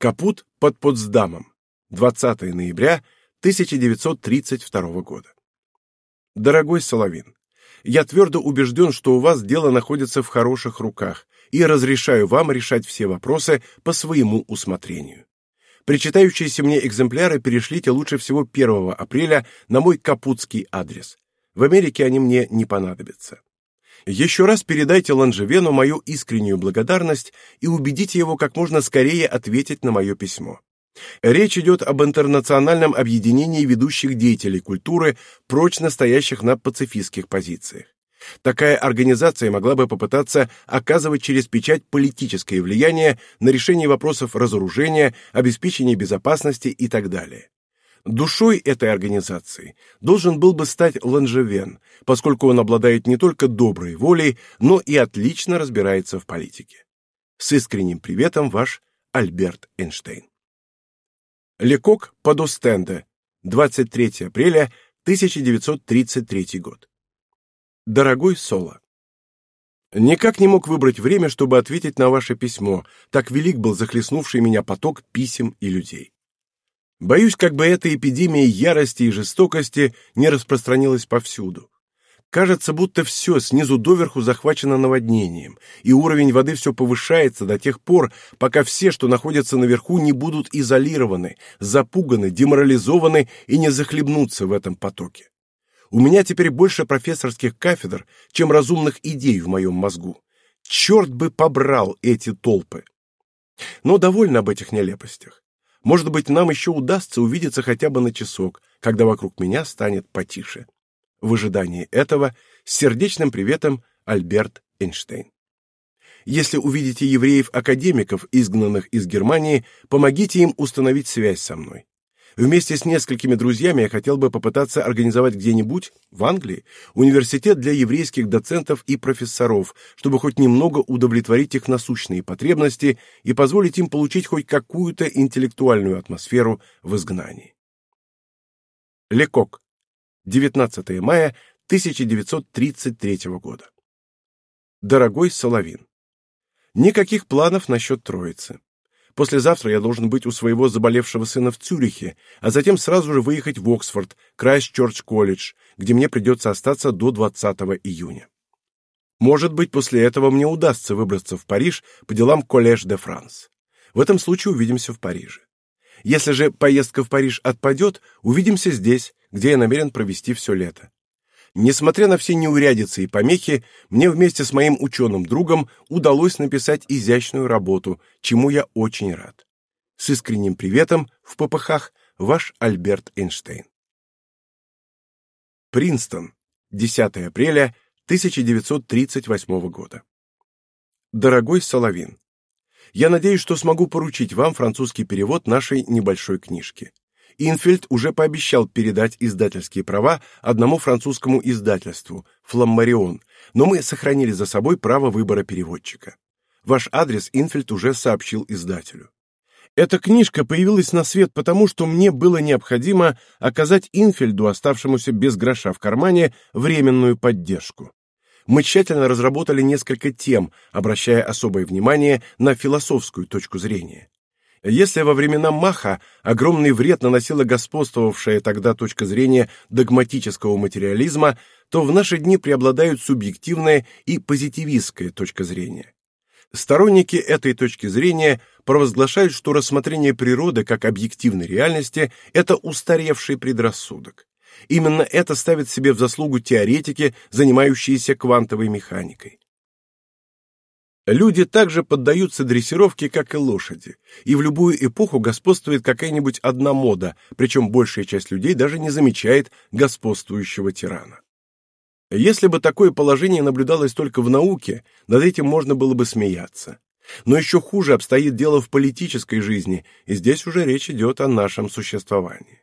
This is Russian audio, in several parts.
Капут под Потсдамом. 20 ноября 1932 года. Дорогой Соловин, я твердо убежден, что у вас дело находится в хороших руках, и разрешаю вам решать все вопросы по своему усмотрению. Причитающиеся мне экземпляры перешлите лучше всего 1 апреля на мой капутский адрес. В Америке они мне не понадобятся. Еще раз передайте Ланжевену мою искреннюю благодарность и убедите его как можно скорее ответить на мое письмо. Речь идет об интернациональном объединении ведущих деятелей культуры, прочно стоящих на пацифистских позициях. Такая организация могла бы попытаться оказывать через печать политическое влияние на решение вопросов разоружения, обеспечения безопасности и так далее. Душой этой организации должен был бы стать Ланжевен, поскольку он обладает не только доброй волей, но и отлично разбирается в политике. С искренним приветом, ваш Альберт Эйнштейн. Лекок под Остенде, 23 апреля 1933 год. Дорогой Соло, Никак не мог выбрать время, чтобы ответить на ваше письмо, так велик был захлестнувший меня поток писем и людей. Боюсь, как бы эта эпидемия ярости и жестокости не распространилась повсюду. Кажется, будто все снизу доверху захвачено наводнением, и уровень воды все повышается до тех пор, пока все, что находятся наверху, не будут изолированы, запуганы, деморализованы и не захлебнутся в этом потоке. У меня теперь больше профессорских кафедр, чем разумных идей в моем мозгу. Черт бы побрал эти толпы! Но довольно об этих нелепостях. Может быть, нам еще удастся увидеться хотя бы на часок, когда вокруг меня станет потише. В ожидании этого с сердечным приветом Альберт Эйнштейн. Если увидите евреев-академиков, изгнанных из Германии, помогите им установить связь со мной. Вместе с несколькими друзьями я хотел бы попытаться организовать где-нибудь в Англии университет для еврейских доцентов и профессоров, чтобы хоть немного удовлетворить их насущные потребности и позволить им получить хоть какую-то интеллектуальную атмосферу в изгнании. Лекок. 19 мая 1933 года. Дорогой Соловин, никаких планов насчет Троицы. Послезавтра я должен быть у своего заболевшего сына в Цюрихе, а затем сразу же выехать в Оксфорд, Крайстчерч-колледж, где мне придется остаться до 20 июня. Может быть, после этого мне удастся выбраться в Париж по делам Коллеж де Франс. В этом случае увидимся в Париже. Если же поездка в Париж отпадет, увидимся здесь, где я намерен провести все лето. Несмотря на все неурядицы и помехи, мне вместе с моим ученым другом удалось написать изящную работу, чему я очень рад. С искренним приветом в попыхах ваш Альберт Эйнштейн. Принстон, 10 апреля 1938 года. Дорогой Соловин, я надеюсь, что смогу поручить вам французский перевод нашей небольшой книжки. Инфельд уже пообещал передать издательские права одному французскому издательству Фламмарион, но мы сохранили за собой право выбора переводчика. Ваш адрес Инфельд уже сообщил издателю. Эта книжка появилась на свет потому, что мне было необходимо оказать Инфельду, оставшемуся без гроша в кармане, временную поддержку. Мы тщательно разработали несколько тем, обращая особое внимание на философскую точку зрения. Если во времена Маха огромный вред наносила господствовавшая тогда точка зрения догматического материализма, то в наши дни преобладают субъективная и позитивистская точка зрения. Сторонники этой точки зрения провозглашают, что рассмотрение природы как объективной реальности – это устаревший предрассудок. Именно это ставит себе в заслугу теоретики, занимающиеся квантовой механикой. Люди также поддаются дрессировке, как и лошади, и в любую эпоху господствует какая-нибудь одна мода, причем большая часть людей даже не замечает господствующего тирана. Если бы такое положение наблюдалось только в науке, над этим можно было бы смеяться. Но еще хуже обстоит дело в политической жизни, и здесь уже речь идет о нашем существовании.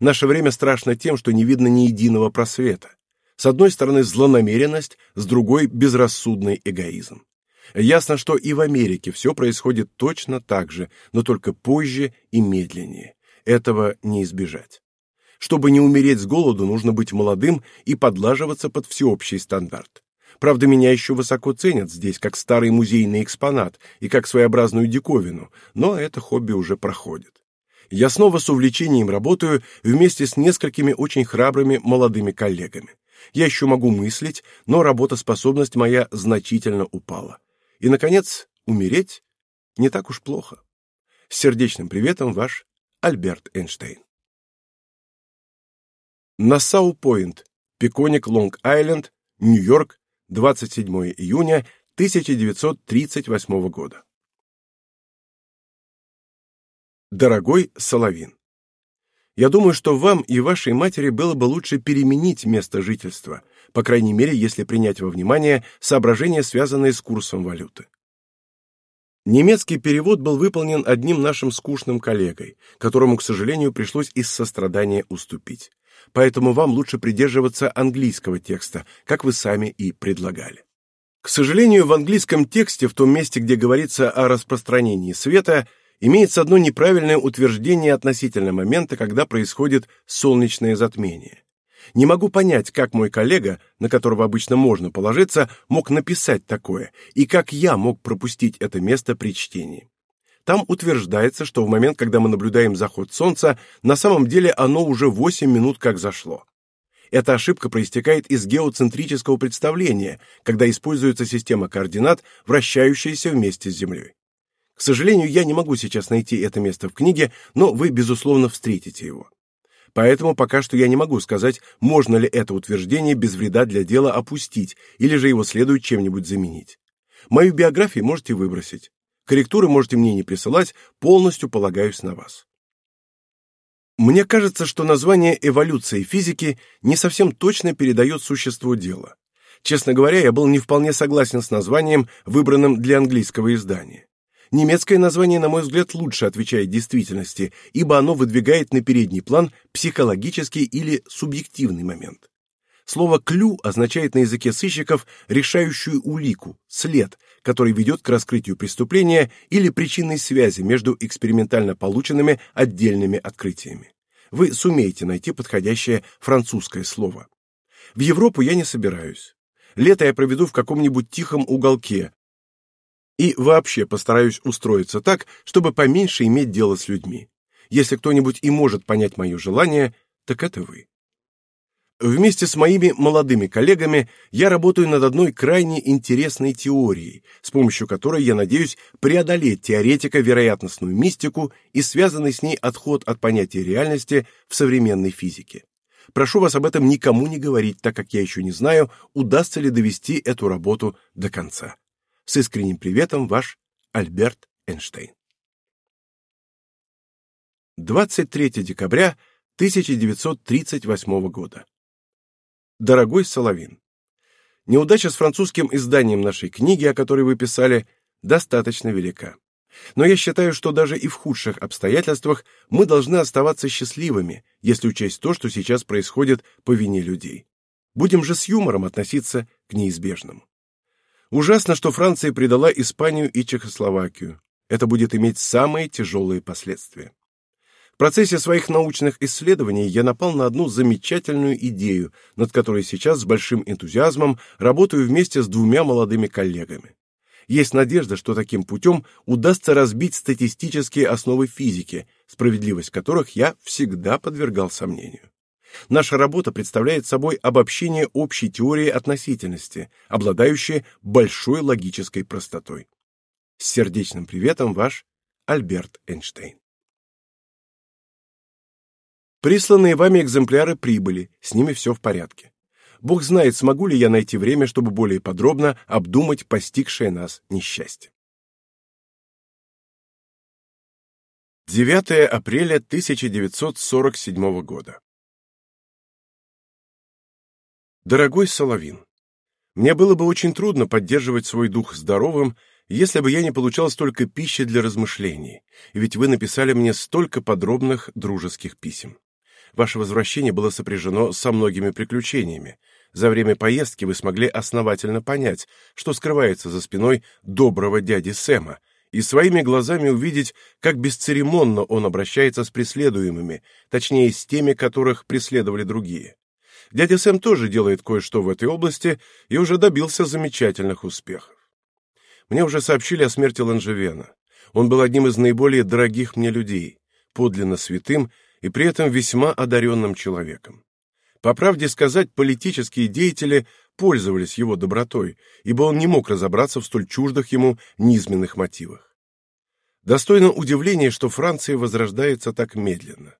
Наше время страшно тем, что не видно ни единого просвета. С одной стороны злонамеренность, с другой безрассудный эгоизм. Ясно, что и в Америке все происходит точно так же, но только позже и медленнее. Этого не избежать. Чтобы не умереть с голоду, нужно быть молодым и подлаживаться под всеобщий стандарт. Правда, меня еще высоко ценят здесь, как старый музейный экспонат и как своеобразную диковину, но это хобби уже проходит. Я снова с увлечением работаю вместе с несколькими очень храбрыми молодыми коллегами. Я еще могу мыслить, но работоспособность моя значительно упала. И, наконец, умереть не так уж плохо. С сердечным приветом, ваш Альберт Эйнштейн. Нассау-Пойнт, Пеконик, Лонг-Айленд, Нью-Йорк, 27 июня 1938 года. Дорогой Соловин, я думаю, что вам и вашей матери было бы лучше переменить место жительства, по крайней мере, если принять во внимание соображения, связанные с курсом валюты. Немецкий перевод был выполнен одним нашим скучным коллегой, которому, к сожалению, пришлось из сострадания уступить. Поэтому вам лучше придерживаться английского текста, как вы сами и предлагали. К сожалению, в английском тексте, в том месте, где говорится о распространении света, имеется одно неправильное утверждение относительно момента, когда происходит солнечное затмение. Не могу понять, как мой коллега, на которого обычно можно положиться, мог написать такое, и как я мог пропустить это место при чтении. Там утверждается, что в момент, когда мы наблюдаем заход солнца, на самом деле оно уже 8 минут как зашло. Эта ошибка проистекает из геоцентрического представления, когда используется система координат, вращающаяся вместе с Землей. К сожалению, я не могу сейчас найти это место в книге, но вы, безусловно, встретите его. Поэтому пока что я не могу сказать, можно ли это утверждение без вреда для дела опустить, или же его следует чем-нибудь заменить. Мою биографию можете выбросить. Корректуры можете мне не присылать, полностью полагаюсь на вас. Мне кажется, что название эволюции физики не совсем точно передает существо дела. Честно говоря, я был не вполне согласен с названием, выбранным для английского издания. Немецкое название, на мой взгляд, лучше отвечает действительности, ибо оно выдвигает на передний план психологический или субъективный момент. Слово «клю» означает на языке сыщиков решающую улику, след, который ведет к раскрытию преступления или причинной связи между экспериментально полученными отдельными открытиями. Вы сумеете найти подходящее французское слово. В Европу я не собираюсь. Лето я проведу в каком-нибудь тихом уголке, и вообще постараюсь устроиться так, чтобы поменьше иметь дело с людьми. Если кто-нибудь и может понять мое желание, так это вы. Вместе с моими молодыми коллегами я работаю над одной крайне интересной теорией, с помощью которой я надеюсь преодолеть теоретико-вероятностную мистику и связанный с ней отход от понятия реальности в современной физике. Прошу вас об этом никому не говорить, так как я еще не знаю, удастся ли довести эту работу до конца. С искренним приветом, ваш Альберт Эйнштейн. 23 декабря 1938 года. Дорогой Соловин, неудача с французским изданием нашей книги, о которой вы писали, достаточно велика. Но я считаю, что даже и в худших обстоятельствах мы должны оставаться счастливыми, если учесть то, что сейчас происходит по вине людей. Будем же с юмором относиться к неизбежному. Ужасно, что Франция предала Испанию и Чехословакию. Это будет иметь самые тяжелые последствия. В процессе своих научных исследований я напал на одну замечательную идею, над которой сейчас с большим энтузиазмом работаю вместе с двумя молодыми коллегами. Есть надежда, что таким путем удастся разбить статистические основы физики, справедливость которых я всегда подвергал сомнению. Наша работа представляет собой обобщение общей теории относительности, обладающей большой логической простотой. С сердечным приветом ваш Альберт Эйнштейн. Присланные вами экземпляры прибыли, с ними все в порядке. Бог знает, смогу ли я найти время, чтобы более подробно обдумать постигшее нас несчастье. 9 апреля 1947 года. Дорогой Соловин, мне было бы очень трудно поддерживать свой дух здоровым, если бы я не получал столько пищи для размышлений, ведь вы написали мне столько подробных дружеских писем. Ваше возвращение было сопряжено со многими приключениями. За время поездки вы смогли основательно понять, что скрывается за спиной доброго дяди Сэма, и своими глазами увидеть, как бесцеремонно он обращается с преследуемыми, точнее, с теми, которых преследовали другие. Дядя Сэм тоже делает кое-что в этой области и уже добился замечательных успехов. Мне уже сообщили о смерти Ланжевена. Он был одним из наиболее дорогих мне людей, подлинно святым и при этом весьма одаренным человеком. По правде сказать, политические деятели пользовались его добротой, ибо он не мог разобраться в столь чуждых ему низменных мотивах. Достойно удивления, что Франция возрождается так медленно.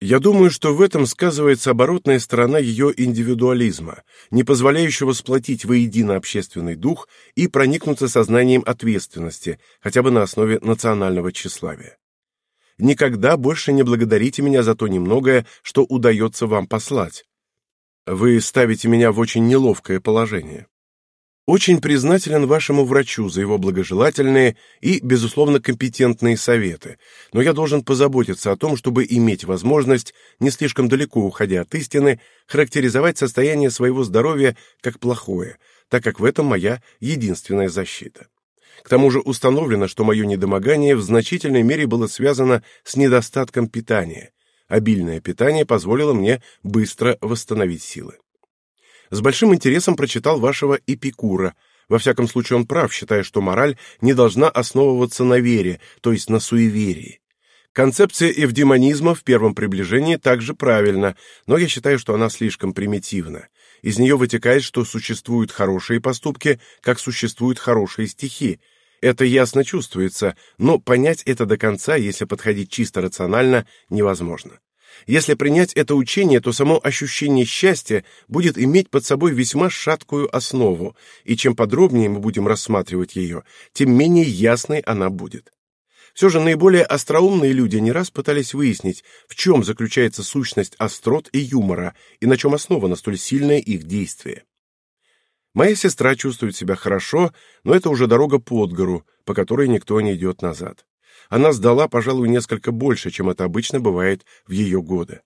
Я думаю, что в этом сказывается оборотная сторона ее индивидуализма, не позволяющего сплотить воедино общественный дух и проникнуться сознанием ответственности, хотя бы на основе национального тщеславия. Никогда больше не благодарите меня за то немногое, что удается вам послать. Вы ставите меня в очень неловкое положение. Очень признателен вашему врачу за его благожелательные и, безусловно, компетентные советы, но я должен позаботиться о том, чтобы иметь возможность, не слишком далеко уходя от истины, характеризовать состояние своего здоровья как плохое, так как в этом моя единственная защита. К тому же установлено, что мое недомогание в значительной мере было связано с недостатком питания. Обильное питание позволило мне быстро восстановить силы с большим интересом прочитал вашего Эпикура. Во всяком случае, он прав, считая, что мораль не должна основываться на вере, то есть на суеверии. Концепция эвдемонизма в первом приближении также правильна, но я считаю, что она слишком примитивна. Из нее вытекает, что существуют хорошие поступки, как существуют хорошие стихи. Это ясно чувствуется, но понять это до конца, если подходить чисто рационально, невозможно. Если принять это учение, то само ощущение счастья будет иметь под собой весьма шаткую основу, и чем подробнее мы будем рассматривать ее, тем менее ясной она будет. Все же наиболее остроумные люди не раз пытались выяснить, в чем заключается сущность острот и юмора, и на чем основано столь сильное их действие. Моя сестра чувствует себя хорошо, но это уже дорога под гору, по которой никто не идет назад она сдала, пожалуй, несколько больше, чем это обычно бывает в ее годы.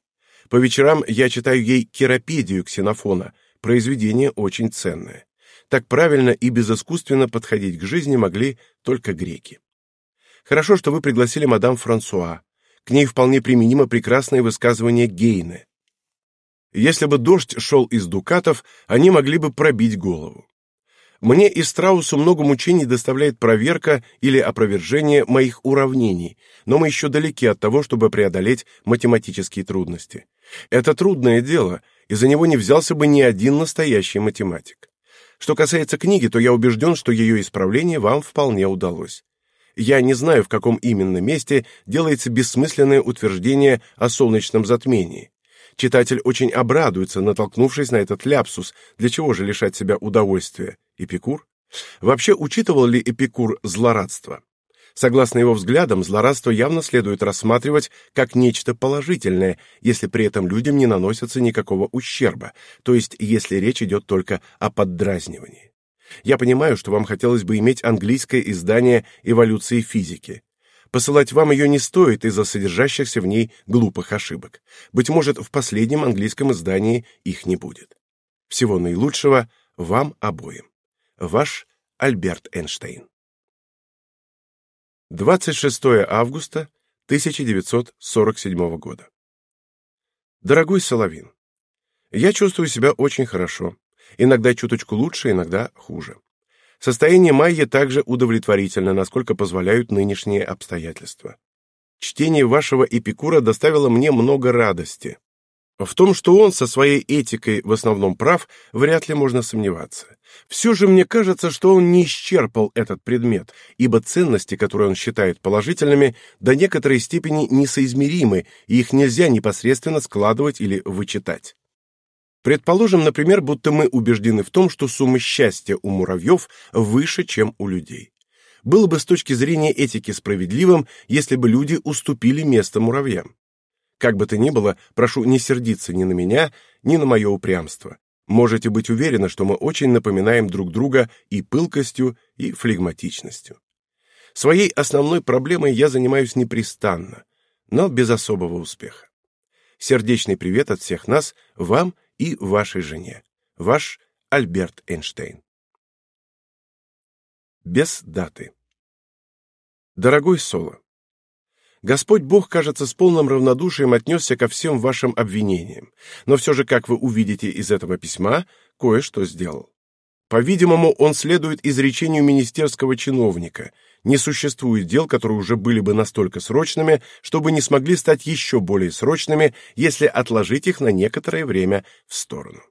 По вечерам я читаю ей керапедию Ксенофона, произведение очень ценное. Так правильно и безыскусственно подходить к жизни могли только греки. Хорошо, что вы пригласили мадам Франсуа. К ней вполне применимо прекрасное высказывание Гейне. Если бы дождь шел из дукатов, они могли бы пробить голову. Мне и Страусу много мучений доставляет проверка или опровержение моих уравнений, но мы еще далеки от того, чтобы преодолеть математические трудности. Это трудное дело, и за него не взялся бы ни один настоящий математик. Что касается книги, то я убежден, что ее исправление вам вполне удалось. Я не знаю, в каком именно месте делается бессмысленное утверждение о солнечном затмении. Читатель очень обрадуется, натолкнувшись на этот ляпсус, для чего же лишать себя удовольствия. Эпикур? Вообще учитывал ли Эпикур злорадство? Согласно его взглядам, злорадство явно следует рассматривать как нечто положительное, если при этом людям не наносится никакого ущерба, то есть если речь идет только о поддразнивании. Я понимаю, что вам хотелось бы иметь английское издание эволюции физики. Посылать вам ее не стоит из-за содержащихся в ней глупых ошибок. Быть может, в последнем английском издании их не будет. Всего наилучшего вам обоим. Ваш Альберт Эйнштейн. 26 августа 1947 года. Дорогой Соловин, я чувствую себя очень хорошо. Иногда чуточку лучше, иногда хуже. Состояние Майя также удовлетворительно, насколько позволяют нынешние обстоятельства. Чтение вашего Эпикура доставило мне много радости. В том, что он со своей этикой в основном прав, вряд ли можно сомневаться. Все же мне кажется, что он не исчерпал этот предмет, ибо ценности, которые он считает положительными, до некоторой степени несоизмеримы, и их нельзя непосредственно складывать или вычитать. Предположим, например, будто мы убеждены в том, что сумма счастья у муравьев выше, чем у людей. Было бы с точки зрения этики справедливым, если бы люди уступили место муравьям. Как бы то ни было, прошу не сердиться ни на меня, ни на мое упрямство. Можете быть уверены, что мы очень напоминаем друг друга и пылкостью, и флегматичностью. Своей основной проблемой я занимаюсь непрестанно, но без особого успеха. Сердечный привет от всех нас вам и вашей жене. Ваш Альберт Эйнштейн. Без даты. Дорогой Соло, Господь Бог, кажется, с полным равнодушием отнесся ко всем вашим обвинениям, но все же, как вы увидите из этого письма, кое-что сделал. По-видимому, он следует изречению министерского чиновника. Не существует дел, которые уже были бы настолько срочными, чтобы не смогли стать еще более срочными, если отложить их на некоторое время в сторону.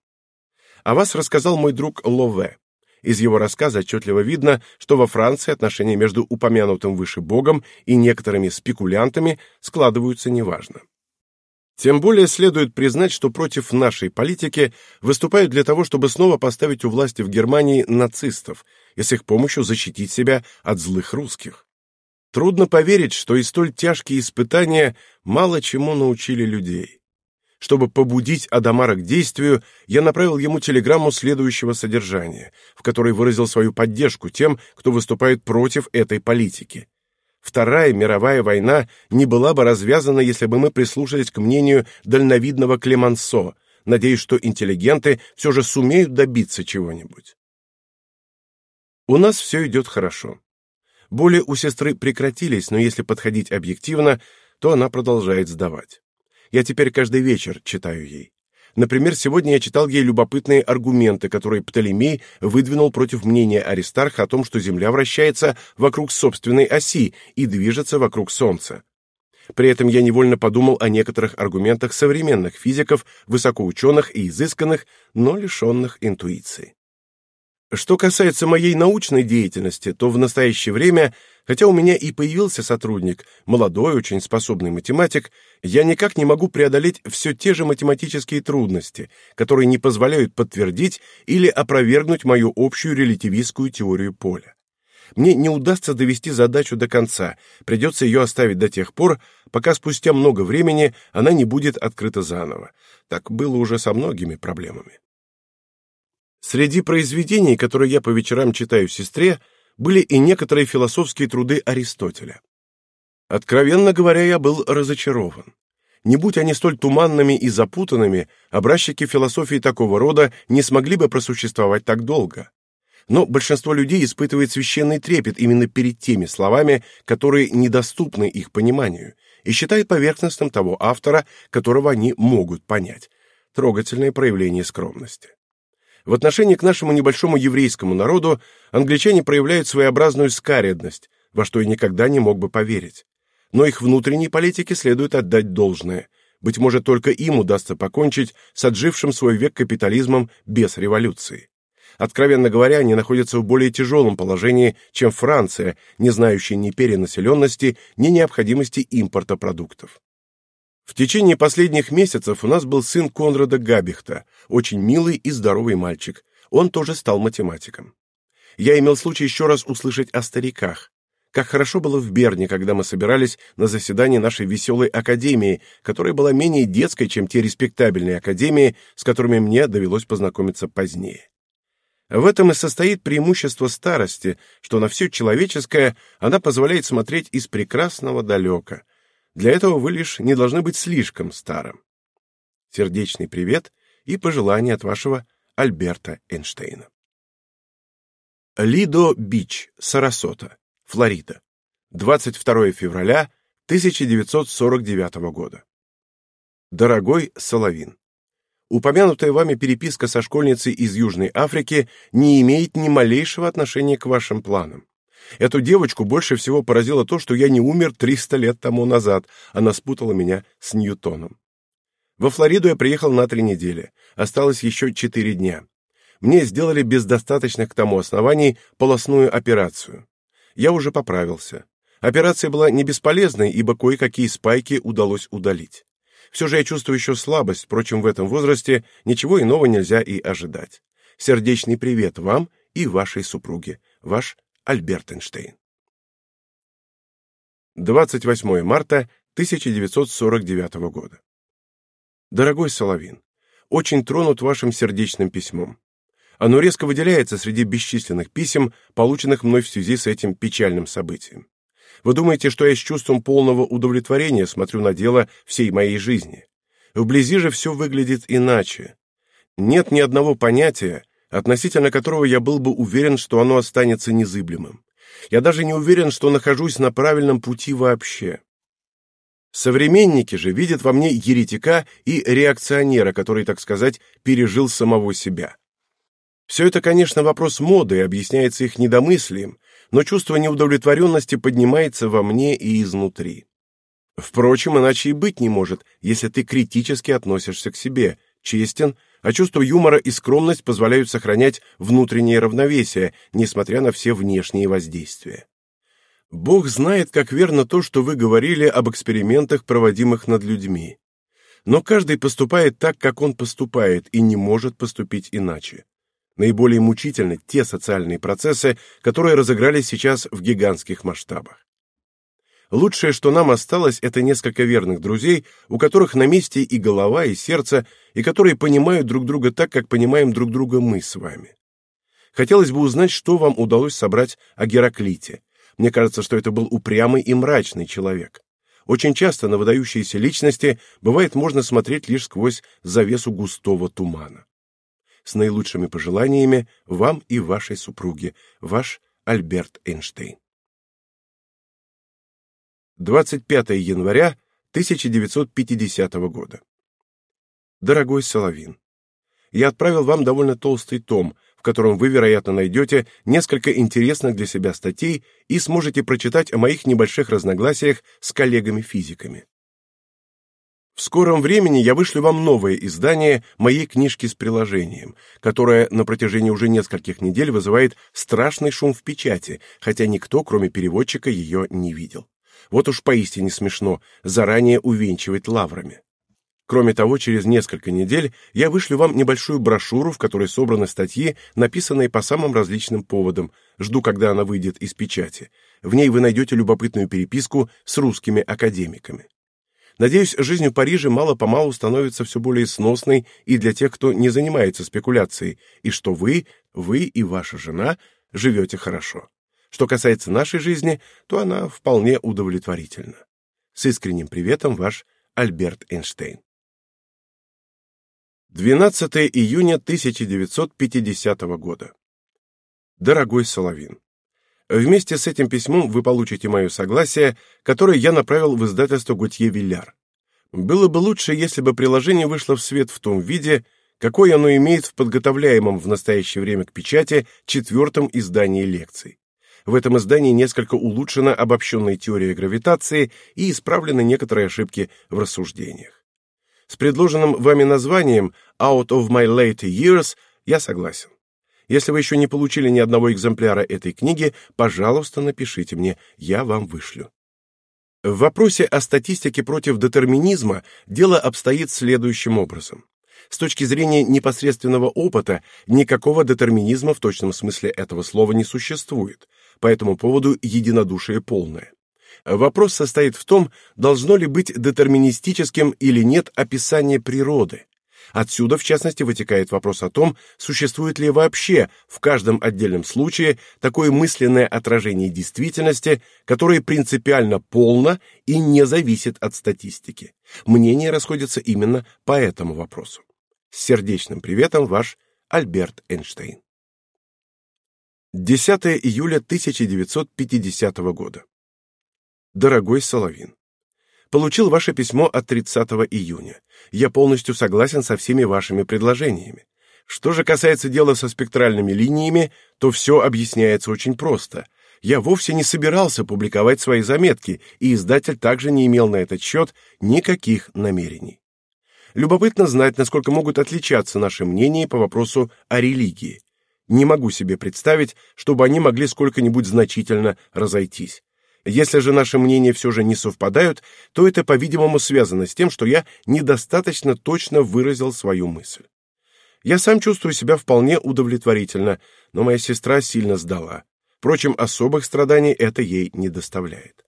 О вас рассказал мой друг Лове. Из его рассказа отчетливо видно, что во Франции отношения между упомянутым выше Богом и некоторыми спекулянтами складываются неважно. Тем более следует признать, что против нашей политики выступают для того, чтобы снова поставить у власти в Германии нацистов и с их помощью защитить себя от злых русских. Трудно поверить, что и столь тяжкие испытания мало чему научили людей. Чтобы побудить Адамара к действию, я направил ему телеграмму следующего содержания, в которой выразил свою поддержку тем, кто выступает против этой политики. Вторая мировая война не была бы развязана, если бы мы прислушались к мнению дальновидного Клемансо, надеясь, что интеллигенты все же сумеют добиться чего-нибудь. У нас все идет хорошо. Боли у сестры прекратились, но если подходить объективно, то она продолжает сдавать. Я теперь каждый вечер читаю ей. Например, сегодня я читал ей любопытные аргументы, которые Птолемей выдвинул против мнения Аристарха о том, что Земля вращается вокруг собственной оси и движется вокруг Солнца. При этом я невольно подумал о некоторых аргументах современных физиков, высокоученых и изысканных, но лишенных интуиции. Что касается моей научной деятельности, то в настоящее время, хотя у меня и появился сотрудник, молодой, очень способный математик, я никак не могу преодолеть все те же математические трудности, которые не позволяют подтвердить или опровергнуть мою общую релятивистскую теорию поля. Мне не удастся довести задачу до конца, придется ее оставить до тех пор, пока спустя много времени она не будет открыта заново. Так было уже со многими проблемами. Среди произведений, которые я по вечерам читаю сестре, были и некоторые философские труды Аристотеля. Откровенно говоря, я был разочарован. Не будь они столь туманными и запутанными, образчики философии такого рода не смогли бы просуществовать так долго. Но большинство людей испытывает священный трепет именно перед теми словами, которые недоступны их пониманию, и считает поверхностным того автора, которого они могут понять. Трогательное проявление скромности. В отношении к нашему небольшому еврейскому народу англичане проявляют своеобразную скаредность, во что я никогда не мог бы поверить. Но их внутренней политике следует отдать должное. Быть может, только им удастся покончить с отжившим свой век капитализмом без революции. Откровенно говоря, они находятся в более тяжелом положении, чем Франция, не знающая ни перенаселенности, ни необходимости импорта продуктов. В течение последних месяцев у нас был сын Конрада Габихта, очень милый и здоровый мальчик. Он тоже стал математиком. Я имел случай еще раз услышать о стариках. Как хорошо было в Берне, когда мы собирались на заседание нашей веселой академии, которая была менее детской, чем те респектабельные академии, с которыми мне довелось познакомиться позднее. В этом и состоит преимущество старости, что на все человеческое она позволяет смотреть из прекрасного далека, для этого вы лишь не должны быть слишком старым. Сердечный привет и пожелания от вашего Альберта Эйнштейна. Лидо Бич, Сарасота, Флорида. 22 февраля 1949 года. Дорогой Соловин, упомянутая вами переписка со школьницей из Южной Африки не имеет ни малейшего отношения к вашим планам. Эту девочку больше всего поразило то, что я не умер 300 лет тому назад. Она спутала меня с Ньютоном. Во Флориду я приехал на три недели. Осталось еще четыре дня. Мне сделали без достаточных к тому оснований полостную операцию. Я уже поправился. Операция была не бесполезной, ибо кое-какие спайки удалось удалить. Все же я чувствую еще слабость, впрочем, в этом возрасте ничего иного нельзя и ожидать. Сердечный привет вам и вашей супруге. Ваш Альберт Эйнштейн. 28 марта 1949 года. Дорогой Соловин, очень тронут вашим сердечным письмом. Оно резко выделяется среди бесчисленных писем, полученных мной в связи с этим печальным событием. Вы думаете, что я с чувством полного удовлетворения смотрю на дело всей моей жизни. Вблизи же все выглядит иначе. Нет ни одного понятия, относительно которого я был бы уверен, что оно останется незыблемым. Я даже не уверен, что нахожусь на правильном пути вообще. Современники же видят во мне еретика и реакционера, который, так сказать, пережил самого себя. Все это, конечно, вопрос моды и объясняется их недомыслием, но чувство неудовлетворенности поднимается во мне и изнутри. Впрочем, иначе и быть не может, если ты критически относишься к себе, честен, а чувство юмора и скромность позволяют сохранять внутреннее равновесие, несмотря на все внешние воздействия. Бог знает, как верно то, что вы говорили об экспериментах, проводимых над людьми. Но каждый поступает так, как он поступает, и не может поступить иначе. Наиболее мучительны те социальные процессы, которые разыгрались сейчас в гигантских масштабах. Лучшее, что нам осталось, это несколько верных друзей, у которых на месте и голова, и сердце, и которые понимают друг друга так, как понимаем друг друга мы с вами. Хотелось бы узнать, что вам удалось собрать о Гераклите. Мне кажется, что это был упрямый и мрачный человек. Очень часто на выдающиеся личности бывает можно смотреть лишь сквозь завесу густого тумана. С наилучшими пожеланиями вам и вашей супруге, ваш Альберт Эйнштейн. 25 января 1950 года. Дорогой Соловин, я отправил вам довольно толстый том, в котором вы, вероятно, найдете несколько интересных для себя статей и сможете прочитать о моих небольших разногласиях с коллегами-физиками. В скором времени я вышлю вам новое издание моей книжки с приложением, которое на протяжении уже нескольких недель вызывает страшный шум в печати, хотя никто, кроме переводчика, ее не видел. Вот уж поистине смешно заранее увенчивать лаврами. Кроме того, через несколько недель я вышлю вам небольшую брошюру, в которой собраны статьи, написанные по самым различным поводам. Жду, когда она выйдет из печати. В ней вы найдете любопытную переписку с русскими академиками. Надеюсь, жизнь в Париже мало-помалу становится все более сносной и для тех, кто не занимается спекуляцией, и что вы, вы и ваша жена живете хорошо. Что касается нашей жизни, то она вполне удовлетворительна. С искренним приветом, ваш Альберт Эйнштейн. 12 июня 1950 года. Дорогой Соловин, вместе с этим письмом вы получите мое согласие, которое я направил в издательство Готье Вилляр. Было бы лучше, если бы приложение вышло в свет в том виде, какой оно имеет в подготовляемом в настоящее время к печати четвертом издании лекций. В этом издании несколько улучшена обобщенная теория гравитации и исправлены некоторые ошибки в рассуждениях. С предложенным вами названием «Out of my late years» я согласен. Если вы еще не получили ни одного экземпляра этой книги, пожалуйста, напишите мне, я вам вышлю. В вопросе о статистике против детерминизма дело обстоит следующим образом. С точки зрения непосредственного опыта, никакого детерминизма в точном смысле этого слова не существует. По этому поводу единодушие полное. Вопрос состоит в том, должно ли быть детерминистическим или нет описание природы. Отсюда, в частности, вытекает вопрос о том, существует ли вообще в каждом отдельном случае такое мысленное отражение действительности, которое принципиально полно и не зависит от статистики. Мнения расходятся именно по этому вопросу. С сердечным приветом, ваш Альберт Эйнштейн. 10 июля 1950 года. Дорогой Соловин, получил ваше письмо от 30 июня. Я полностью согласен со всеми вашими предложениями. Что же касается дела со спектральными линиями, то все объясняется очень просто. Я вовсе не собирался публиковать свои заметки, и издатель также не имел на этот счет никаких намерений. Любопытно знать, насколько могут отличаться наши мнения по вопросу о религии. Не могу себе представить, чтобы они могли сколько-нибудь значительно разойтись. Если же наши мнения все же не совпадают, то это, по-видимому, связано с тем, что я недостаточно точно выразил свою мысль. Я сам чувствую себя вполне удовлетворительно, но моя сестра сильно сдала. Впрочем, особых страданий это ей не доставляет.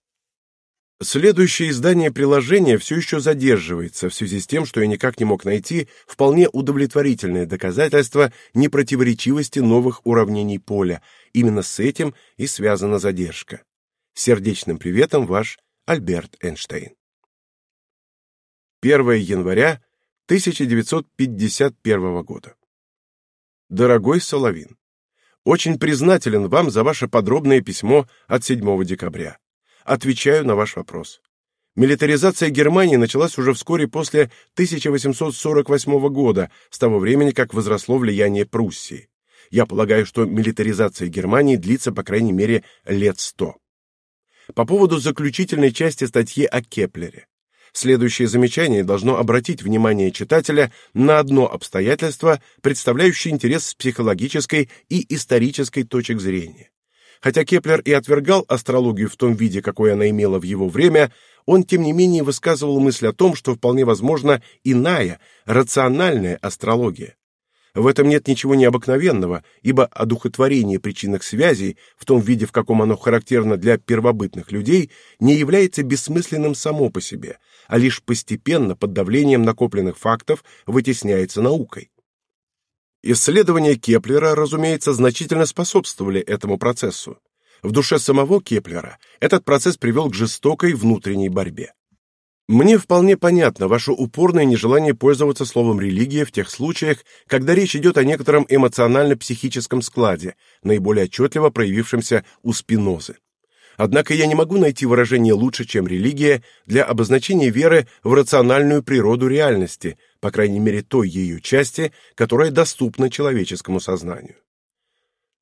Следующее издание приложения все еще задерживается в связи с тем, что я никак не мог найти вполне удовлетворительное доказательство непротиворечивости новых уравнений поля. Именно с этим и связана задержка. Сердечным приветом, ваш Альберт Эйнштейн. 1 января 1951 года. Дорогой Соловин, очень признателен вам за ваше подробное письмо от 7 декабря. Отвечаю на ваш вопрос. Милитаризация Германии началась уже вскоре после 1848 года, с того времени, как возросло влияние Пруссии. Я полагаю, что милитаризация Германии длится по крайней мере лет сто. По поводу заключительной части статьи о Кеплере. Следующее замечание должно обратить внимание читателя на одно обстоятельство, представляющее интерес с психологической и исторической точек зрения. Хотя Кеплер и отвергал астрологию в том виде, какой она имела в его время, он, тем не менее, высказывал мысль о том, что вполне возможна иная, рациональная астрология. В этом нет ничего необыкновенного, ибо одухотворение причинных связей, в том виде, в каком оно характерно для первобытных людей, не является бессмысленным само по себе, а лишь постепенно, под давлением накопленных фактов, вытесняется наукой. Исследования Кеплера, разумеется, значительно способствовали этому процессу. В душе самого Кеплера этот процесс привел к жестокой внутренней борьбе. Мне вполне понятно ваше упорное нежелание пользоваться словом «религия» в тех случаях, когда речь идет о некотором эмоционально-психическом складе, наиболее отчетливо проявившемся у Спинозы. Однако я не могу найти выражение лучше, чем религия, для обозначения веры в рациональную природу реальности, по крайней мере той ее части, которая доступна человеческому сознанию.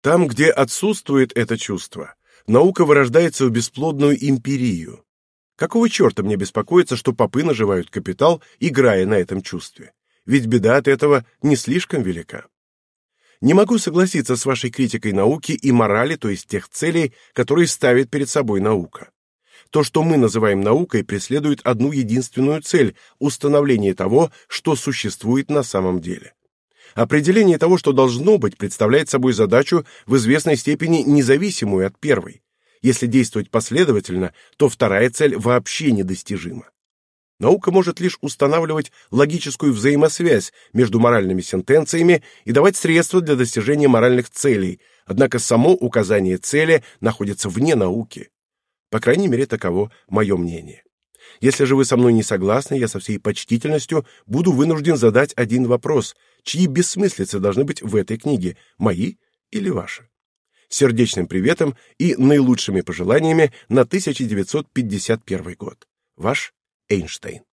Там, где отсутствует это чувство, наука вырождается в бесплодную империю, Какого черта мне беспокоиться, что попы наживают капитал, играя на этом чувстве? Ведь беда от этого не слишком велика. Не могу согласиться с вашей критикой науки и морали, то есть тех целей, которые ставит перед собой наука. То, что мы называем наукой, преследует одну единственную цель – установление того, что существует на самом деле. Определение того, что должно быть, представляет собой задачу в известной степени независимую от первой. Если действовать последовательно, то вторая цель вообще недостижима. Наука может лишь устанавливать логическую взаимосвязь между моральными сентенциями и давать средства для достижения моральных целей, однако само указание цели находится вне науки. По крайней мере, таково мое мнение. Если же вы со мной не согласны, я со всей почтительностью буду вынужден задать один вопрос: чьи бессмыслицы должны быть в этой книге, мои или ваши? сердечным приветом и наилучшими пожеланиями на 1951 год. Ваш Эйнштейн.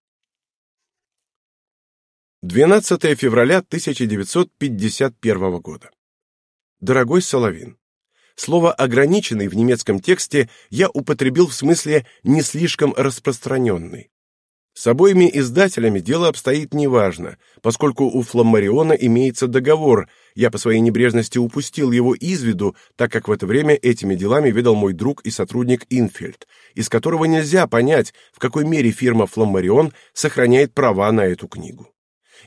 12 февраля 1951 года. Дорогой Соловин, слово ограниченный в немецком тексте я употребил в смысле не слишком распространенный. С обоими издателями дело обстоит неважно, поскольку у Фламмариона имеется договор. Я по своей небрежности упустил его из виду, так как в это время этими делами ведал мой друг и сотрудник Инфельд, из которого нельзя понять, в какой мере фирма Фламмарион сохраняет права на эту книгу.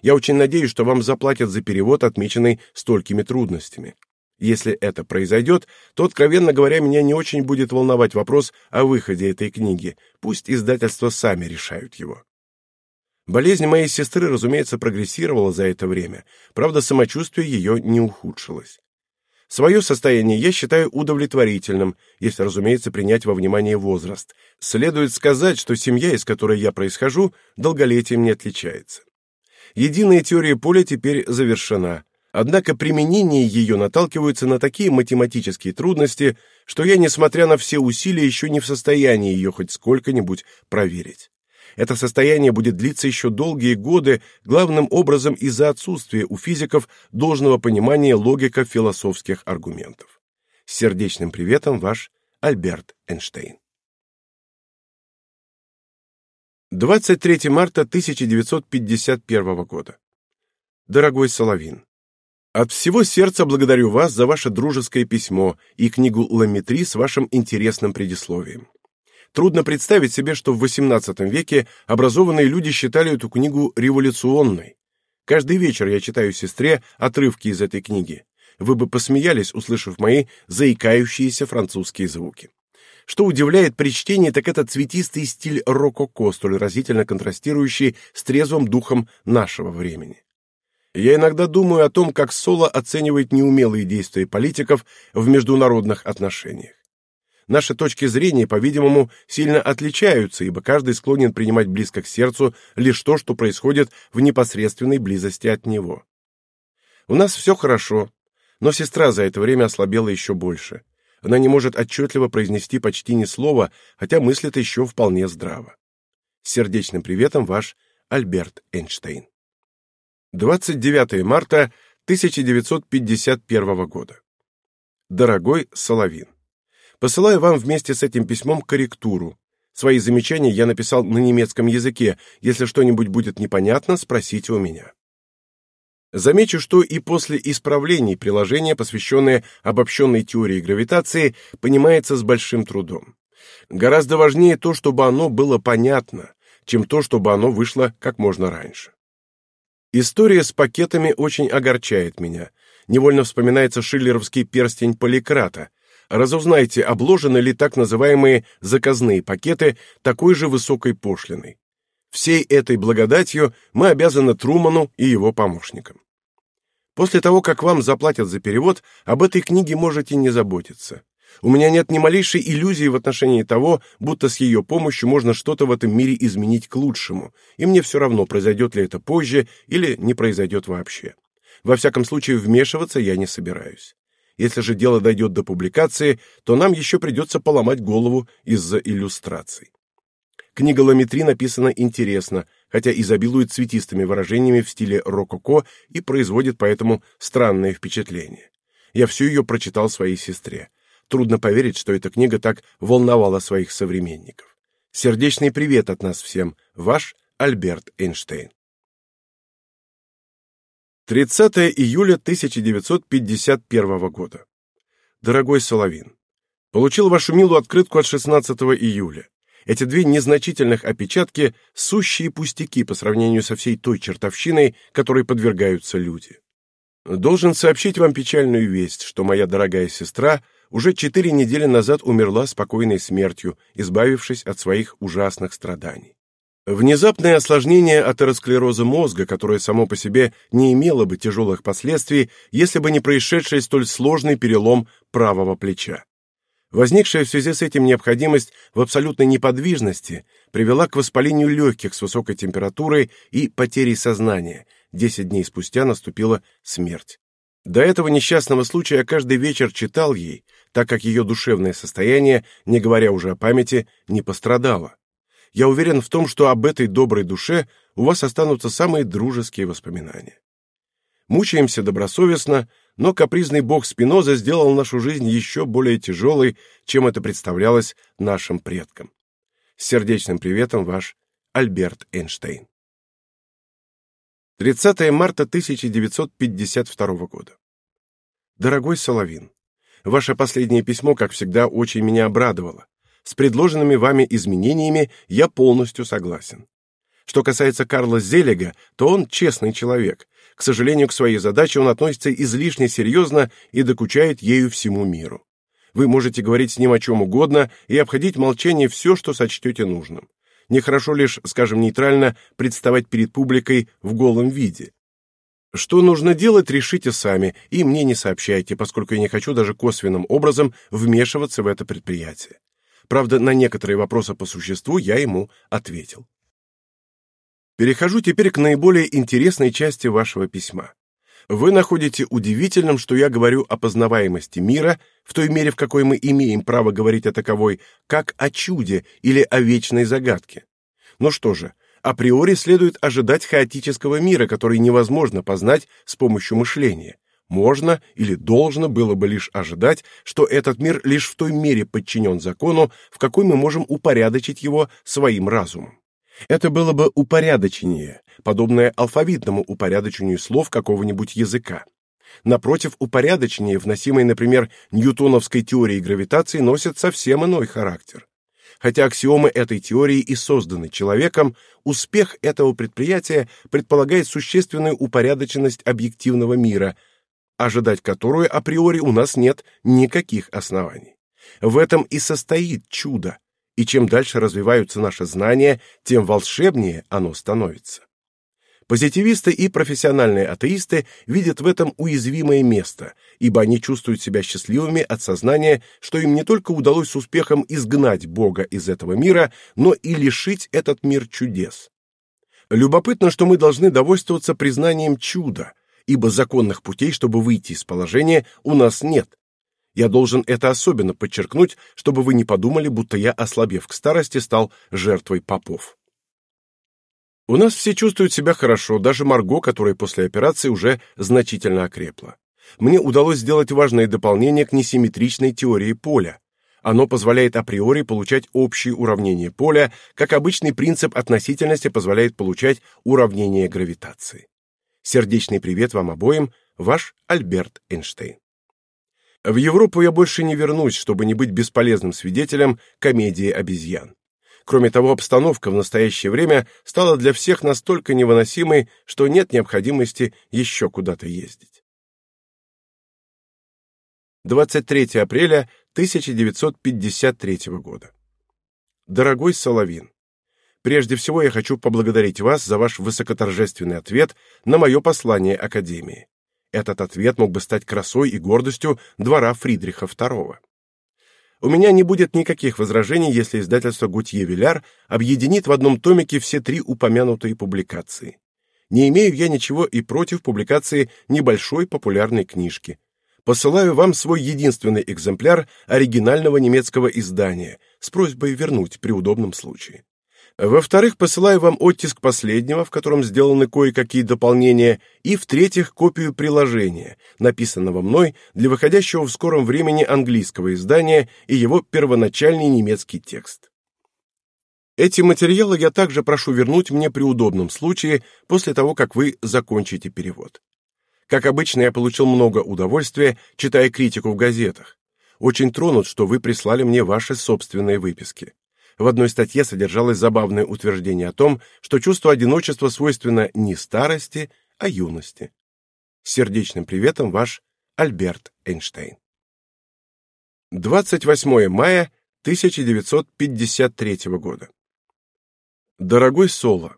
Я очень надеюсь, что вам заплатят за перевод, отмеченный столькими трудностями. Если это произойдет, то, откровенно говоря, меня не очень будет волновать вопрос о выходе этой книги. Пусть издательства сами решают его. Болезнь моей сестры, разумеется, прогрессировала за это время. Правда, самочувствие ее не ухудшилось. Свое состояние я считаю удовлетворительным, если, разумеется, принять во внимание возраст. Следует сказать, что семья, из которой я происхожу, долголетием не отличается. Единая теория поля теперь завершена. Однако применение ее наталкивается на такие математические трудности, что я, несмотря на все усилия, еще не в состоянии ее хоть сколько-нибудь проверить. Это состояние будет длиться еще долгие годы, главным образом из-за отсутствия у физиков должного понимания логико-философских аргументов. С сердечным приветом, ваш Альберт Эйнштейн. 23 марта 1951 года. Дорогой Соловин, от всего сердца благодарю вас за ваше дружеское письмо и книгу Ламетри с вашим интересным предисловием. Трудно представить себе, что в XVIII веке образованные люди считали эту книгу революционной. Каждый вечер я читаю сестре отрывки из этой книги. Вы бы посмеялись, услышав мои заикающиеся французские звуки. Что удивляет при чтении, так это цветистый стиль рококо, столь разительно контрастирующий с трезвым духом нашего времени. Я иногда думаю о том, как Соло оценивает неумелые действия политиков в международных отношениях. Наши точки зрения, по-видимому, сильно отличаются, ибо каждый склонен принимать близко к сердцу лишь то, что происходит в непосредственной близости от него. У нас все хорошо, но сестра за это время ослабела еще больше. Она не может отчетливо произнести почти ни слова, хотя мыслит еще вполне здраво. С сердечным приветом, ваш Альберт Эйнштейн. 29 марта 1951 года. Дорогой Соловин, посылаю вам вместе с этим письмом корректуру. Свои замечания я написал на немецком языке. Если что-нибудь будет непонятно, спросите у меня. Замечу, что и после исправлений приложение, посвященное обобщенной теории гравитации, понимается с большим трудом. Гораздо важнее то, чтобы оно было понятно, чем то, чтобы оно вышло как можно раньше. История с пакетами очень огорчает меня. Невольно вспоминается шиллеровский перстень Поликрата. Разузнайте, обложены ли так называемые заказные пакеты такой же высокой пошлиной. Всей этой благодатью мы обязаны Труману и его помощникам. После того, как вам заплатят за перевод, об этой книге можете не заботиться. У меня нет ни малейшей иллюзии в отношении того, будто с ее помощью можно что-то в этом мире изменить к лучшему, и мне все равно, произойдет ли это позже или не произойдет вообще. Во всяком случае, вмешиваться я не собираюсь. Если же дело дойдет до публикации, то нам еще придется поломать голову из-за иллюстраций. Книга Ламетри написана интересно, хотя изобилует цветистыми выражениями в стиле рококо и производит поэтому странное впечатление. Я всю ее прочитал своей сестре. Трудно поверить, что эта книга так волновала своих современников. Сердечный привет от нас всем. Ваш Альберт Эйнштейн. 30 июля 1951 года. Дорогой Соловин, получил вашу милую открытку от 16 июля. Эти две незначительных опечатки — сущие пустяки по сравнению со всей той чертовщиной, которой подвергаются люди. Должен сообщить вам печальную весть, что моя дорогая сестра уже четыре недели назад умерла спокойной смертью, избавившись от своих ужасных страданий. Внезапное осложнение атеросклероза мозга, которое само по себе не имело бы тяжелых последствий, если бы не происшедший столь сложный перелом правого плеча. Возникшая в связи с этим необходимость в абсолютной неподвижности привела к воспалению легких с высокой температурой и потере сознания. Десять дней спустя наступила смерть. До этого несчастного случая каждый вечер читал ей, так как ее душевное состояние, не говоря уже о памяти, не пострадало. Я уверен в том, что об этой доброй душе у вас останутся самые дружеские воспоминания. Мучаемся добросовестно, но капризный бог Спиноза сделал нашу жизнь еще более тяжелой, чем это представлялось нашим предкам. С сердечным приветом ваш Альберт Эйнштейн. 30 марта 1952 года. Дорогой Соловин, ваше последнее письмо, как всегда, очень меня обрадовало. С предложенными вами изменениями я полностью согласен. Что касается Карла Зелега, то он честный человек, к сожалению, к своей задаче он относится излишне серьезно и докучает ею всему миру. Вы можете говорить с ним о чем угодно и обходить молчание все, что сочтете нужным. Нехорошо лишь, скажем нейтрально, представать перед публикой в голом виде. Что нужно делать, решите сами, и мне не сообщайте, поскольку я не хочу даже косвенным образом вмешиваться в это предприятие. Правда, на некоторые вопросы по существу я ему ответил. Перехожу теперь к наиболее интересной части вашего письма. Вы находите удивительным, что я говорю о познаваемости мира в той мере, в какой мы имеем право говорить о таковой, как о чуде или о вечной загадке. Ну что же, априори следует ожидать хаотического мира, который невозможно познать с помощью мышления. Можно или должно было бы лишь ожидать, что этот мир лишь в той мере подчинен закону, в какой мы можем упорядочить его своим разумом. Это было бы упорядочение, подобное алфавитному упорядочению слов какого-нибудь языка. Напротив, упорядочение, вносимое, например, ньютоновской теорией гравитации, носит совсем иной характер. Хотя аксиомы этой теории и созданы человеком, успех этого предприятия предполагает существенную упорядоченность объективного мира, ожидать которую априори у нас нет никаких оснований. В этом и состоит чудо, и чем дальше развиваются наши знания, тем волшебнее оно становится. Позитивисты и профессиональные атеисты видят в этом уязвимое место, ибо они чувствуют себя счастливыми от сознания, что им не только удалось с успехом изгнать Бога из этого мира, но и лишить этот мир чудес. Любопытно, что мы должны довольствоваться признанием чуда, ибо законных путей, чтобы выйти из положения, у нас нет, я должен это особенно подчеркнуть, чтобы вы не подумали, будто я, ослабев к старости, стал жертвой попов. У нас все чувствуют себя хорошо, даже Марго, которая после операции уже значительно окрепла. Мне удалось сделать важное дополнение к несимметричной теории поля. Оно позволяет априори получать общие уравнения поля, как обычный принцип относительности позволяет получать уравнение гравитации. Сердечный привет вам обоим, ваш Альберт Эйнштейн. В Европу я больше не вернусь, чтобы не быть бесполезным свидетелем комедии обезьян. Кроме того, обстановка в настоящее время стала для всех настолько невыносимой, что нет необходимости еще куда-то ездить. 23 апреля 1953 года. Дорогой Соловин, прежде всего я хочу поблагодарить вас за ваш высокоторжественный ответ на мое послание Академии. Этот ответ мог бы стать красой и гордостью двора Фридриха II. У меня не будет никаких возражений, если издательство Гутье-Виляр объединит в одном томике все три упомянутые публикации. Не имею я ничего и против публикации небольшой популярной книжки. Посылаю вам свой единственный экземпляр оригинального немецкого издания с просьбой вернуть при удобном случае. Во-вторых, посылаю вам оттиск последнего, в котором сделаны кое-какие дополнения, и в-третьих, копию приложения, написанного мной для выходящего в скором времени английского издания и его первоначальный немецкий текст. Эти материалы я также прошу вернуть мне при удобном случае после того, как вы закончите перевод. Как обычно, я получил много удовольствия, читая критику в газетах. Очень тронут, что вы прислали мне ваши собственные выписки. В одной статье содержалось забавное утверждение о том, что чувство одиночества свойственно не старости, а юности. С сердечным приветом ваш Альберт Эйнштейн. 28 мая 1953 года. Дорогой Соло,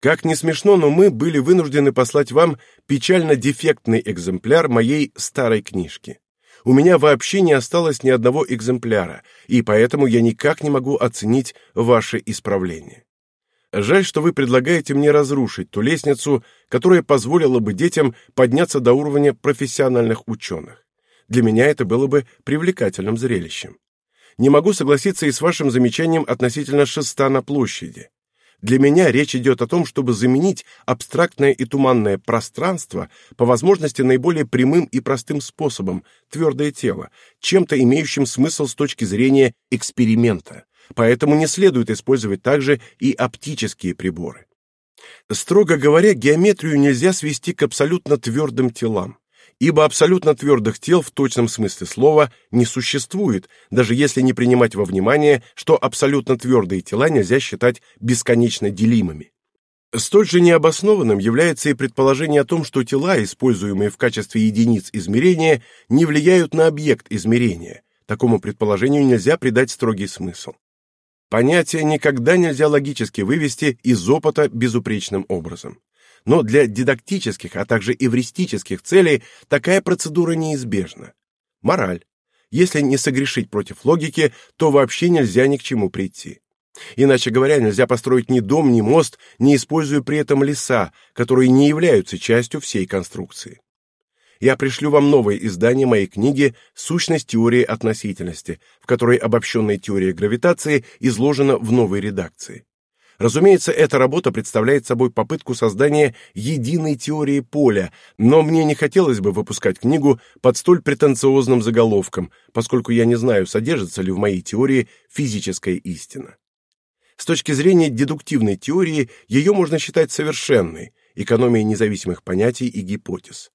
как ни смешно, но мы были вынуждены послать вам печально дефектный экземпляр моей старой книжки у меня вообще не осталось ни одного экземпляра, и поэтому я никак не могу оценить ваше исправление. Жаль, что вы предлагаете мне разрушить ту лестницу, которая позволила бы детям подняться до уровня профессиональных ученых. Для меня это было бы привлекательным зрелищем. Не могу согласиться и с вашим замечанием относительно шеста на площади. Для меня речь идет о том, чтобы заменить абстрактное и туманное пространство по возможности наиболее прямым и простым способом, твердое тело, чем-то имеющим смысл с точки зрения эксперимента. Поэтому не следует использовать также и оптические приборы. Строго говоря, геометрию нельзя свести к абсолютно твердым телам ибо абсолютно твердых тел в точном смысле слова не существует, даже если не принимать во внимание, что абсолютно твердые тела нельзя считать бесконечно делимыми. Столь же необоснованным является и предположение о том, что тела, используемые в качестве единиц измерения, не влияют на объект измерения. Такому предположению нельзя придать строгий смысл. Понятие никогда нельзя логически вывести из опыта безупречным образом но для дидактических, а также эвристических целей такая процедура неизбежна. Мораль. Если не согрешить против логики, то вообще нельзя ни к чему прийти. Иначе говоря, нельзя построить ни дом, ни мост, не используя при этом леса, которые не являются частью всей конструкции. Я пришлю вам новое издание моей книги «Сущность теории относительности», в которой обобщенная теория гравитации изложена в новой редакции. Разумеется, эта работа представляет собой попытку создания единой теории поля, но мне не хотелось бы выпускать книгу под столь претенциозным заголовком, поскольку я не знаю, содержится ли в моей теории физическая истина. С точки зрения дедуктивной теории ее можно считать совершенной, экономией независимых понятий и гипотез.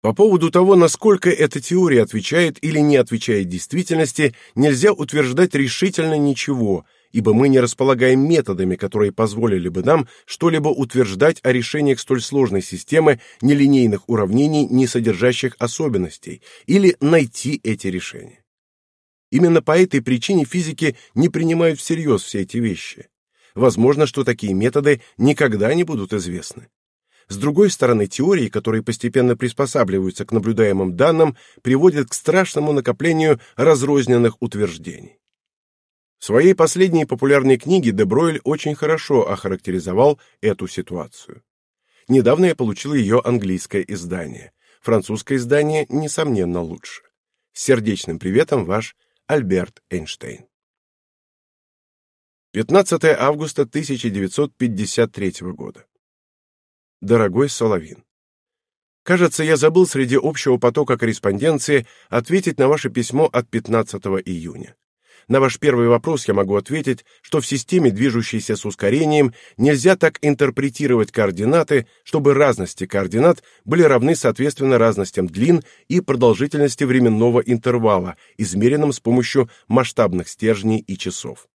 По поводу того, насколько эта теория отвечает или не отвечает действительности, нельзя утверждать решительно ничего, ибо мы не располагаем методами, которые позволили бы нам что-либо утверждать о решениях столь сложной системы нелинейных уравнений, не содержащих особенностей, или найти эти решения. Именно по этой причине физики не принимают всерьез все эти вещи. Возможно, что такие методы никогда не будут известны. С другой стороны, теории, которые постепенно приспосабливаются к наблюдаемым данным, приводят к страшному накоплению разрозненных утверждений. В своей последней популярной книге де Бройль очень хорошо охарактеризовал эту ситуацию. Недавно я получил ее английское издание. Французское издание, несомненно, лучше. С сердечным приветом, ваш Альберт Эйнштейн. 15 августа 1953 года. Дорогой Соловин, кажется, я забыл среди общего потока корреспонденции ответить на ваше письмо от 15 июня. На ваш первый вопрос я могу ответить, что в системе, движущейся с ускорением, нельзя так интерпретировать координаты, чтобы разности координат были равны соответственно разностям длин и продолжительности временного интервала, измеренным с помощью масштабных стержней и часов.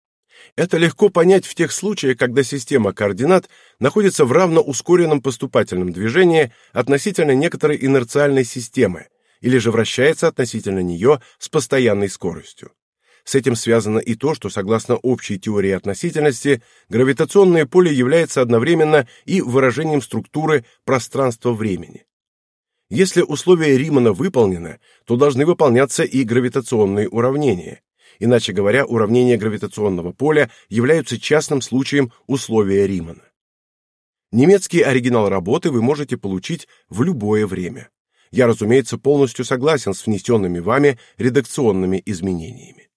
Это легко понять в тех случаях, когда система координат находится в равноускоренном поступательном движении относительно некоторой инерциальной системы или же вращается относительно нее с постоянной скоростью. С этим связано и то, что согласно общей теории относительности, гравитационное поле является одновременно и выражением структуры пространства-времени. Если условия Римана выполнены, то должны выполняться и гравитационные уравнения. Иначе говоря, уравнения гравитационного поля являются частным случаем условия Римана. Немецкий оригинал работы вы можете получить в любое время. Я, разумеется, полностью согласен с внесенными вами редакционными изменениями.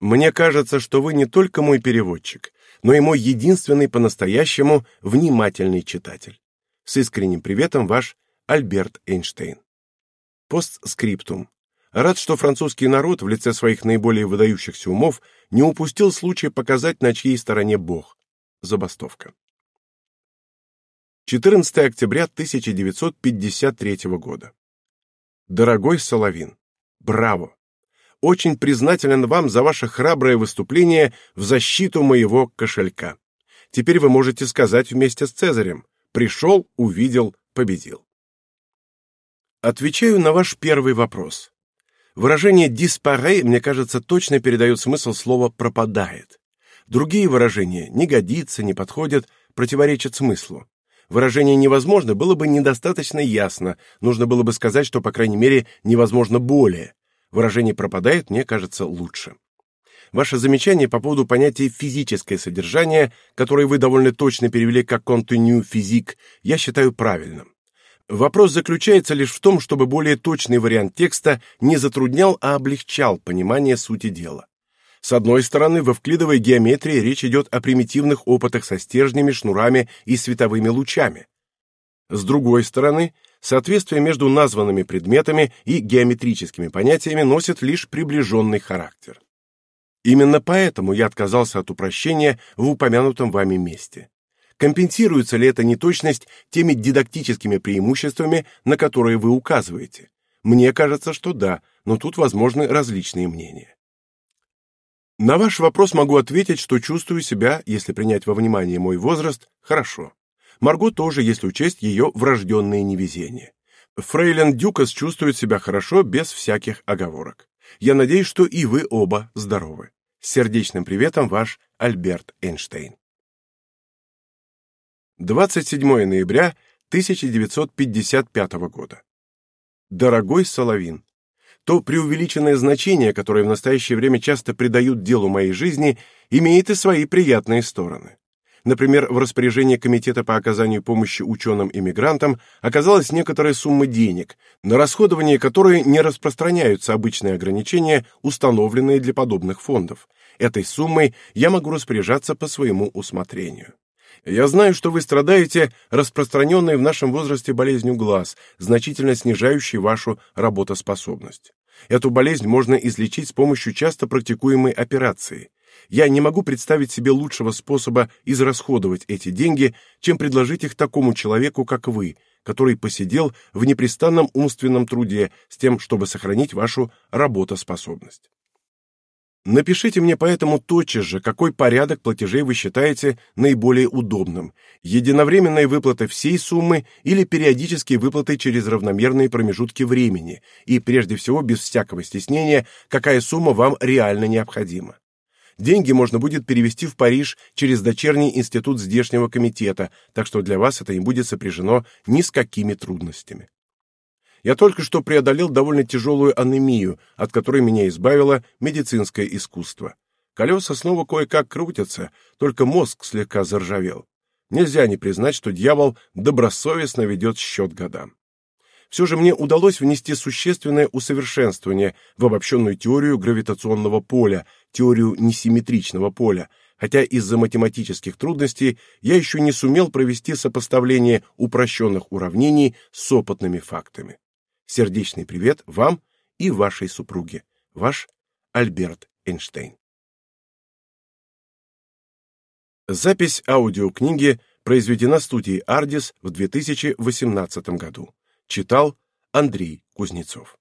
Мне кажется, что вы не только мой переводчик, но и мой единственный по-настоящему внимательный читатель. С искренним приветом ваш Альберт Эйнштейн. Постскриптум. Рад, что французский народ в лице своих наиболее выдающихся умов не упустил случая показать, на чьей стороне Бог. Забастовка. 14 октября 1953 года. Дорогой Соловин, браво! Очень признателен вам за ваше храброе выступление в защиту моего кошелька. Теперь вы можете сказать вместе с Цезарем: пришел, увидел, победил. Отвечаю на ваш первый вопрос. Выражение disparaît, мне кажется, точно передает смысл слова пропадает. Другие выражения не годится, не подходят, противоречат смыслу. Выражение невозможно было бы недостаточно ясно, нужно было бы сказать, что по крайней мере невозможно более. Выражение пропадает, мне кажется, лучше. Ваше замечание по поводу понятия физическое содержание, которое вы довольно точно перевели как contenu физик, я считаю правильным. Вопрос заключается лишь в том, чтобы более точный вариант текста не затруднял, а облегчал понимание сути дела. С одной стороны, в эвклидовой геометрии речь идет о примитивных опытах со стержнями, шнурами и световыми лучами. С другой стороны, соответствие между названными предметами и геометрическими понятиями носит лишь приближенный характер. Именно поэтому я отказался от упрощения в упомянутом вами месте. Компенсируется ли эта неточность теми дидактическими преимуществами, на которые вы указываете? Мне кажется, что да, но тут возможны различные мнения. На ваш вопрос могу ответить, что чувствую себя, если принять во внимание мой возраст, хорошо. Марго тоже, если учесть ее врожденные невезения. Фрейлин Дюкас чувствует себя хорошо, без всяких оговорок. Я надеюсь, что и вы оба здоровы. С сердечным приветом, ваш Альберт Эйнштейн. 27 ноября 1955 года. Дорогой Соловин, то преувеличенное значение, которое в настоящее время часто придают делу моей жизни, имеет и свои приятные стороны. Например, в распоряжении Комитета по оказанию помощи ученым-иммигрантам оказалась некоторая сумма денег, на расходование которой не распространяются обычные ограничения, установленные для подобных фондов. Этой суммой я могу распоряжаться по своему усмотрению. Я знаю, что вы страдаете распространенной в нашем возрасте болезнью глаз, значительно снижающей вашу работоспособность. Эту болезнь можно излечить с помощью часто практикуемой операции. Я не могу представить себе лучшего способа израсходовать эти деньги, чем предложить их такому человеку, как вы, который посидел в непрестанном умственном труде с тем, чтобы сохранить вашу работоспособность. Напишите мне поэтому тотчас же, какой порядок платежей вы считаете наиболее удобным: единовременные выплаты всей суммы или периодические выплаты через равномерные промежутки времени, и прежде всего без всякого стеснения, какая сумма вам реально необходима. Деньги можно будет перевести в Париж через дочерний институт здешнего комитета, так что для вас это не будет сопряжено ни с какими трудностями. Я только что преодолел довольно тяжелую анемию, от которой меня избавило медицинское искусство. Колеса снова кое-как крутятся, только мозг слегка заржавел. Нельзя не признать, что дьявол добросовестно ведет счет годам все же мне удалось внести существенное усовершенствование в обобщенную теорию гравитационного поля, теорию несимметричного поля, хотя из-за математических трудностей я еще не сумел провести сопоставление упрощенных уравнений с опытными фактами. Сердечный привет вам и вашей супруге. Ваш Альберт Эйнштейн. Запись аудиокниги произведена студией Ardis в 2018 году. Читал Андрей Кузнецов.